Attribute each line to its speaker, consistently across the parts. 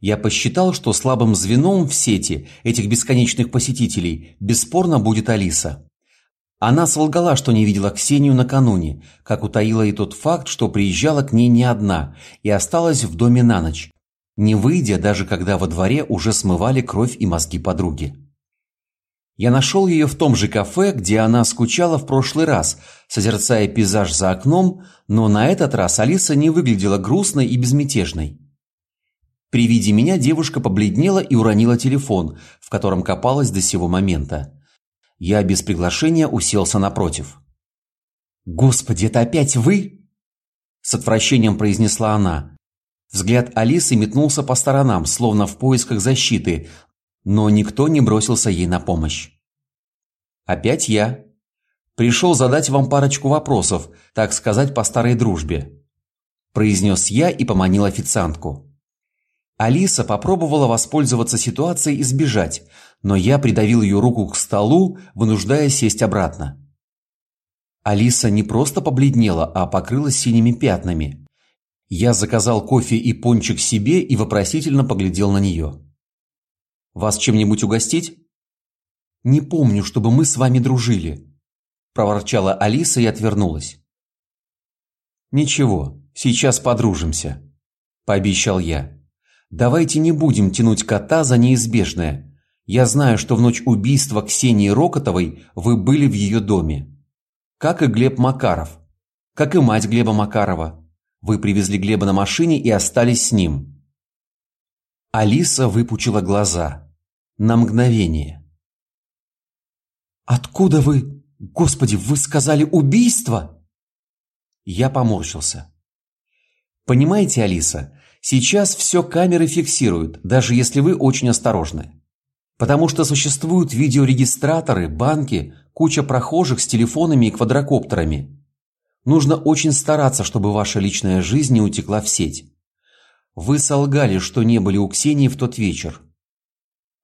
Speaker 1: Я посчитал, что слабым звеном в сети этих бесконечных посетителей бесспорно будет Алиса. Она солгала, что не видела Ксению накануне, как утаила и тот факт, что приезжала к ней не одна и осталась в доме на ночь, не выйдя даже когда во дворе уже смывали кровь и мозги подруги. Я нашел ее в том же кафе, где она скучала в прошлый раз, созерцая пейзаж за окном, но на этот раз Алиса не выглядела грустной и безмятежной. При виде меня девушка побледнела и уронила телефон, в котором копалась до сего момента. Я без приглашения уселся напротив. Господи, это опять вы? с отвращением произнесла она. Взгляд Алисы метнулся по сторонам, словно в поисках защиты, но никто не бросился ей на помощь. Опять я. Пришел задать вам парочку вопросов, так сказать, по старой дружбе, произнес я и поманил официантку. Алиса попробовала воспользоваться ситуацией и сбежать, но я придавил ее руку к столу, вынуждая сесть обратно. Алиса не просто побледнела, а покрылась синими пятнами. Я заказал кофе и пончик себе и вопросительно поглядел на нее. Вас чем-нибудь угостить? Не помню, чтобы мы с вами дружили, проворчала Алиса и отвернулась. Ничего, сейчас подружимся, пообещал я. Давайте не будем тянуть кота за неизбежное. Я знаю, что в ночь убийства Ксении Рокотовой вы были в ее доме. Как и Глеб Макаров. Как и мать Глеба Макарова. Вы привезли Глеба на машине и остались с ним. Алиса выпучила глаза. На мгновение. Откуда вы? Господи, вы сказали убийство? Я поморщился. Понимаете, Алиса, Сейчас все камеры фиксируют, даже если вы очень осторожны. Потому что существуют видеорегистраторы, банки, куча прохожих с телефонами и квадрокоптерами. Нужно очень стараться, чтобы ваша личная жизнь не утекла в сеть. Вы солгали, что не были у Ксении в тот вечер.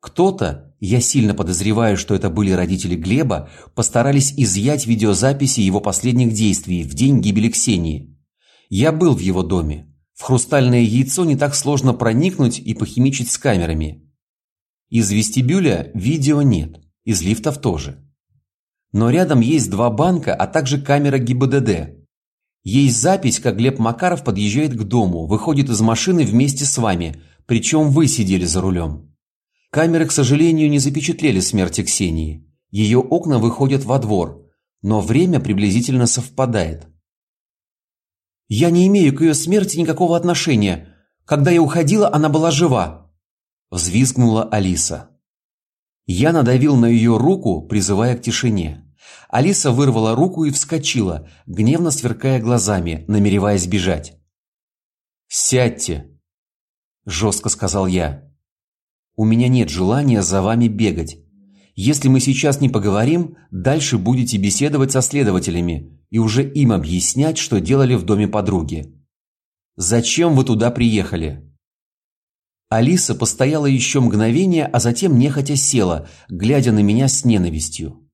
Speaker 1: Кто-то, я сильно подозреваю, что это были родители Глеба, постарались изъять видеозаписи его последних действий в день гибели Ксении. Я был в его доме. В хрустальное яйцо не так сложно проникнуть и похимичить с камерами. Из вестибюля видео нет, из лифтов тоже. Но рядом есть два банка, а также камера ГИБДД. Есть запись, как Глеб Макаров подъезжает к дому, выходит из машины вместе с вами, причем вы сидели за рулем. Камеры, к сожалению, не запечатлели смерти Ксении. Ее окна выходят во двор, но время приблизительно совпадает. Я не имею к ее смерти никакого отношения. Когда я уходила, она была жива, взвизгнула Алиса. Я надавил на ее руку, призывая к тишине. Алиса вырвала руку и вскочила, гневно сверкая глазами, намереваясь бежать. "Сядьте", жестко сказал я. "У меня нет желания за вами бегать. Если мы сейчас не поговорим, дальше будете беседовать со следователями и уже им объяснять, что делали в доме подруги. Зачем вы туда приехали? Алиса постояла еще мгновение, а затем нехотя села, глядя на меня с ненавистью.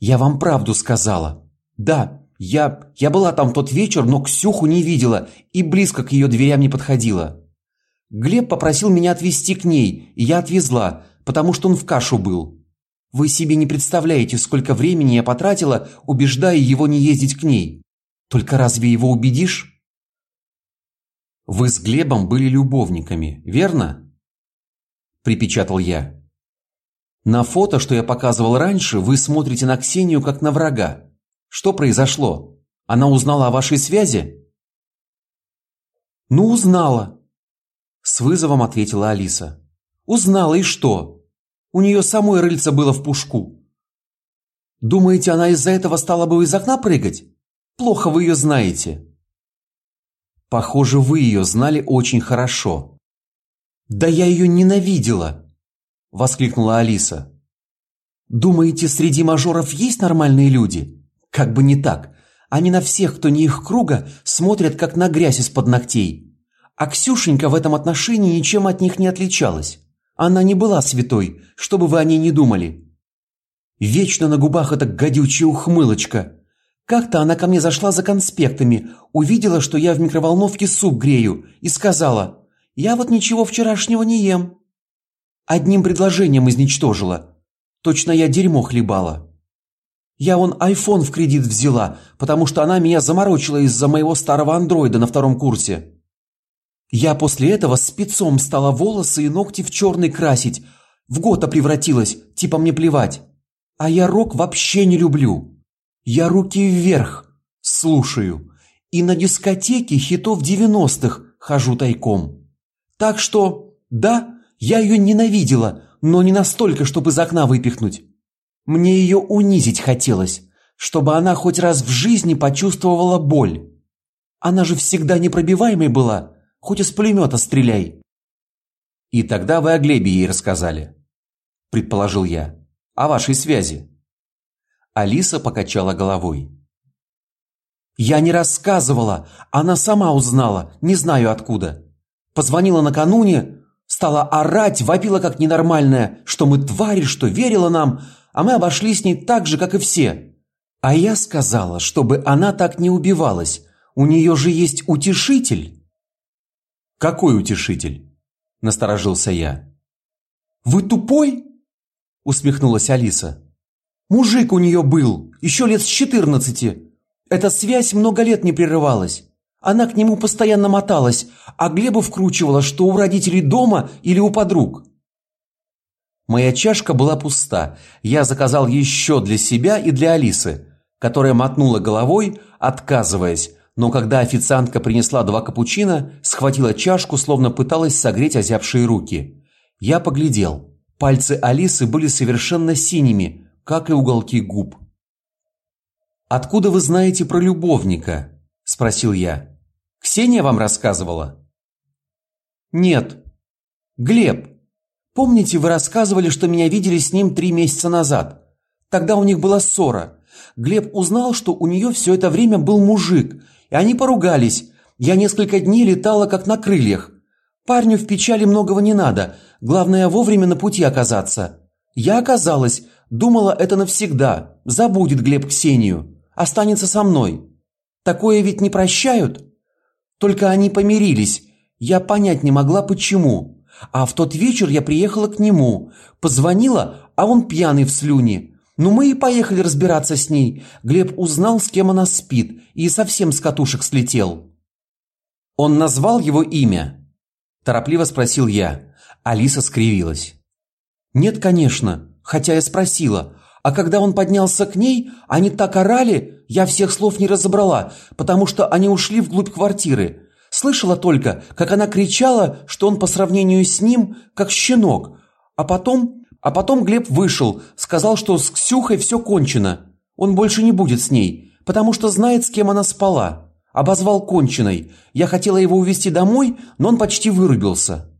Speaker 1: Я вам правду сказала. Да, я я была там тот вечер, но Ксюху не видела и близко к ее дверям не подходила. Глеб попросил меня отвезти к ней, и я отвезла, потому что он в кашу был. Вы себе не представляете, сколько времени я потратила, убеждая его не ездить к ней. Только разве его убедишь? Вы с Глебом были любовниками, верно? припечатал я. На фото, что я показывал раньше, вы смотрите на Ксению как на врага. Что произошло? Она узнала о вашей связи? Ну, узнала, с вызовом ответила Алиса. Узнала и что? У нее самой рыльца было в пушку. Думаете, она из-за этого стала бы из окна прыгать? Плохо вы ее знаете. Похоже, вы ее знали очень хорошо. Да я ее ненавидела, воскликнула Алиса. Думаете, среди мажоров есть нормальные люди? Как бы не так. Они на всех, кто не их круга, смотрят как на грязь из-под ногтей. А Ксюшенька в этом отношении ничем от них не отличалась. Она не была святой, что бы вы о ней ни думали. Вечно на губах эта гадючая ухмылочка. Как-то она ко мне зашла за конспектами, увидела, что я в микроволновке суп грею, и сказала: Я вот ничего вчерашнего не ем. Одним предложением изничтожила. Точно я дерьмо хлебала. Я он айфон в кредит взяла, потому что она меня заморочила из-за моего старого андроида на втором курсе. Я после этого спецом стала волосы и ногти в черный красить. В гота превратилась, типа мне плевать. А я рок вообще не люблю. Я руки вверх слушаю. И на дискотеке хитов девяностых хожу тайком. Так что, да, я ее ненавидела, но не настолько, чтобы из окна выпихнуть. Мне ее унизить хотелось, чтобы она хоть раз в жизни почувствовала боль. Она же всегда непробиваемой была, хоть из пулемета стреляй. И тогда вы о Глебе ей рассказали, предположил я. О вашей связи. Алиса покачала головой. Я не рассказывала, она сама узнала, не знаю откуда. Позвонила накануне, стала орать, вопила как ненормальная, что мы твари, что верила нам, а мы обошли с ней так же, как и все. А я сказала, чтобы она так не убивалась. У нее же есть утешитель. Какой утешитель? насторожился я. Вы тупой? усмехнулась Алиса. Мужик у нее был, еще лет с четырнадцати. Эта связь много лет не прерывалась. Она к нему постоянно моталась, а Глебу вкручивала, что у родителей дома или у подруг. Моя чашка была пуста. Я заказал еще для себя и для Алисы, которая мотнула головой, отказываясь, но когда официантка принесла два капучино, схватила чашку, словно пыталась согреть озябшие руки. Я поглядел. Пальцы Алисы были совершенно синими, как и уголки губ. Откуда вы знаете про любовника? спросил я. Ксения вам рассказывала? Нет. Глеб, Помните, вы рассказывали, что меня видели с ним три месяца назад? Тогда у них была ссора. Глеб узнал, что у нее все это время был мужик, и они поругались. Я несколько дней летала как на крыльях. Парню в печали многого не надо, главное вовремя на пути оказаться. Я оказалась, думала, это навсегда. Забудет Глеб Ксению, останется со мной. Такое ведь не прощают. Только они помирились. Я понять не могла почему. А в тот вечер я приехала к нему, позвонила, а он пьяный в слюне. Ну мы и поехали разбираться с ней. Глеб узнал, с кем она спит, и совсем с катушек слетел. Он назвал его имя, торопливо спросил я. Алиса скривилась. Нет, конечно, хотя я спросила. А когда он поднялся к ней, они так орали, я всех слов не разобрала, потому что они ушли вглубь квартиры. Слышала только, как она кричала, что он по сравнению с ним как щенок. А потом, а потом Глеб вышел, сказал, что с Ксюхой все кончено. Он больше не будет с ней, потому что знает, с кем она спала. Обозвал конченой. Я хотела его увезти домой, но он почти вырубился.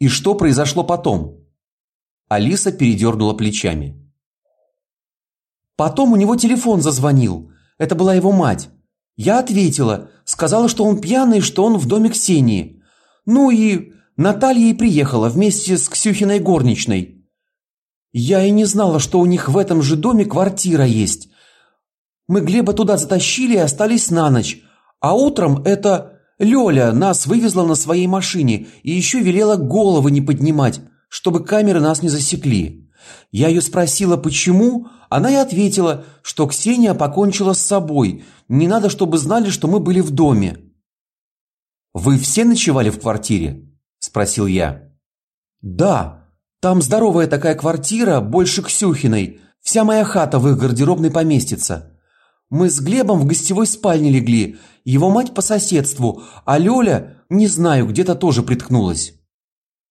Speaker 1: И что произошло потом? Алиса передернула плечами. Потом у него телефон зазвонил. Это была его мать. Я ответила, сказала, что он пьяный, что он в доме Ксении. Ну и Наталья и приехала вместе с Ксюхиной горничной. Я и не знала, что у них в этом же доме квартира есть. Мы Глеба туда затащили и остались на ночь. А утром это Лёля нас вывезла на своей машине и еще велела головы не поднимать, чтобы камеры нас не засекли. Я ее спросила, почему, она и ответила, что Ксения покончила с собой. Не надо, чтобы знали, что мы были в доме. Вы все ночевали в квартире? спросил я. Да, там здоровая такая квартира, больше Ксюхиной. Вся моя хата в их гардеробной поместится. Мы с Глебом в гостевой спальне легли, его мать по соседству, а Лёля, не знаю, где-то тоже приткнулась.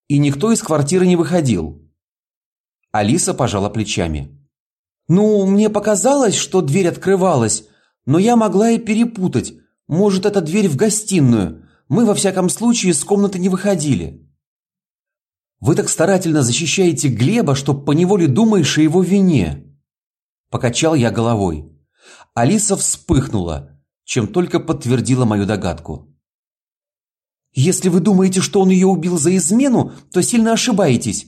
Speaker 1: И никто из квартиры не выходил. Алиса пожала плечами. Ну, мне показалось, что дверь открывалась, но я могла и перепутать. Может, это дверь в гостиную. Мы во всяком случае с комнаты не выходили. Вы так старательно защищаете Глеба, что поневоле думаешь о его вине. Покачал я головой. Алиса вспыхнула, чем только подтвердила мою догадку. Если вы думаете, что он ее убил за измену, то сильно ошибаетесь.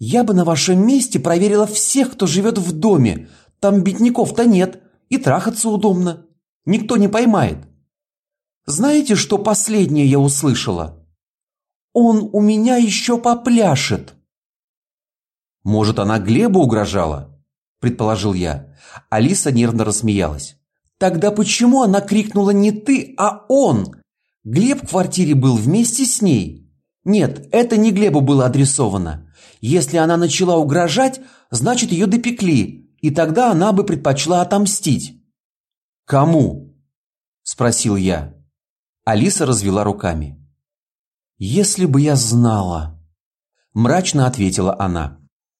Speaker 1: Я бы на вашем месте проверила всех, кто живет в доме. Там бедняков-то нет, и трахаться удобно. Никто не поймает. Знаете, что последнее я услышала?
Speaker 2: Он у меня еще попляшет.
Speaker 1: Может, она Глебу угрожала? предположил я. Алиса нервно рассмеялась.
Speaker 2: Тогда почему она крикнула не ты, а он? Глеб в квартире был вместе с ней. Нет, это не Глебу было адресовано. Если она начала угрожать, значит ее допекли, и тогда она бы предпочла отомстить.
Speaker 1: Кому? спросил я. Алиса развела руками.
Speaker 2: Если бы я знала, мрачно ответила она.